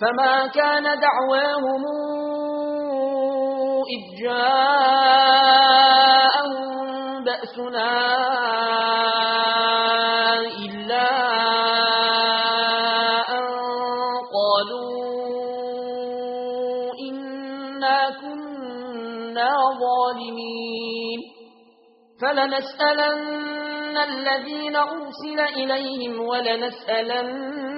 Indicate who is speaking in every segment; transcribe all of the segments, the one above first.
Speaker 1: فما كان دعواهم إذ جاءهم بأسنا إلا أن قالوا إنا كنا ظالمين فلنسألن الذين أرسل إليهم ولنسألن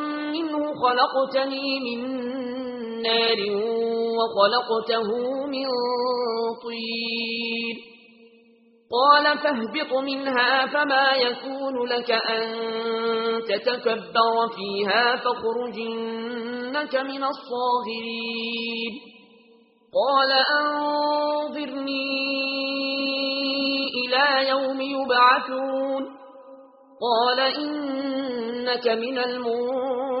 Speaker 1: خلقتني من نار وخلقته من طير قال فاهبط منها فما يكون لك أن تتكبر فيها فاخرجنك من الصاغرين. قال أنظرني إلى يوم يبعثون. قال إنك من المنظرين.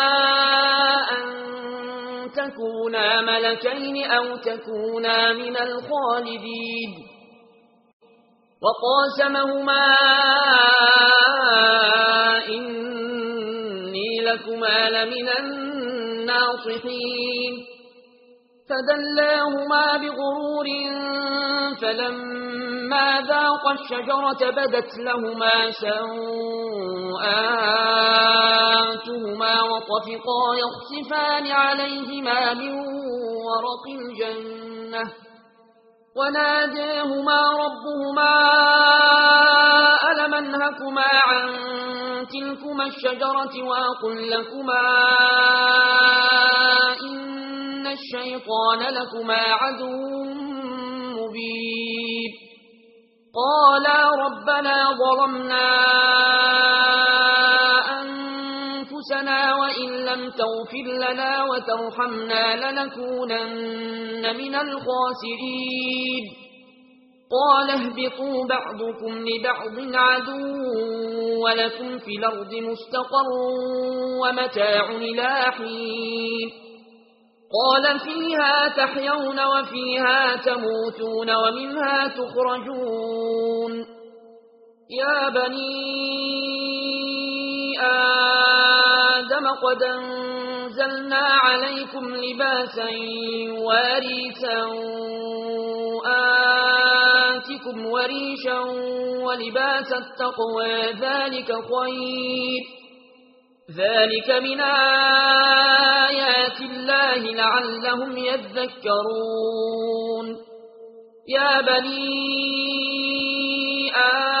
Speaker 1: تكونا ملكين أو تكونا من الخالدين. وقاسمهما إني لكما لمن الناصحين. فدلاهما بغرور فلم ذاق الشجرة بدت لهما سوآتهما وطفقا يخصفان عليهما من ورق الجنة وناداهما ربهما ألمنهكما عن تلكما الشجرة وأقل لكما إن الشيطان لكما عدو مبين قالا ربنا ظلمنا أنفسنا وَإِن لَّمْ تَغْفِرْ لَنَا وَتَرْحَمْنَا لَنَكُونَنَّ مِنَ الْخَاسِرِينَ قَالَ اهْبِطُوا بَعْضُكُمْ لِبَعْضٍ عَدُوٌّ وَلَكُمْ فِي الْأَرْضِ مُسْتَقَرٌّ وَمَتَاعٌ إِلَى حِينٍ قال فيها تحيون وفيها تموتون ومنها تخرجون يا بني وقد أنزلنا عليكم لباسا واريسا وآتكم وريشا ولباس التقوى ذلك خير. ذلك من آيات الله لعلهم يذكرون. يا بني آدم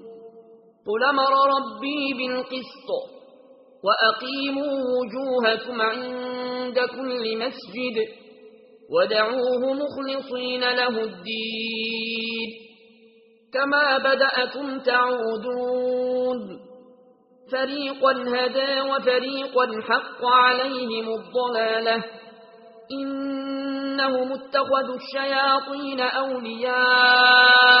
Speaker 1: قل أمر ربي بالقسط وأقيموا وجوهكم عند كل مسجد ودعوه مخلصين له الدين كما بدأكم تعودون فريقا هدى وفريقا حق عليهم الضلالة إنهم اتخذوا الشياطين أولياء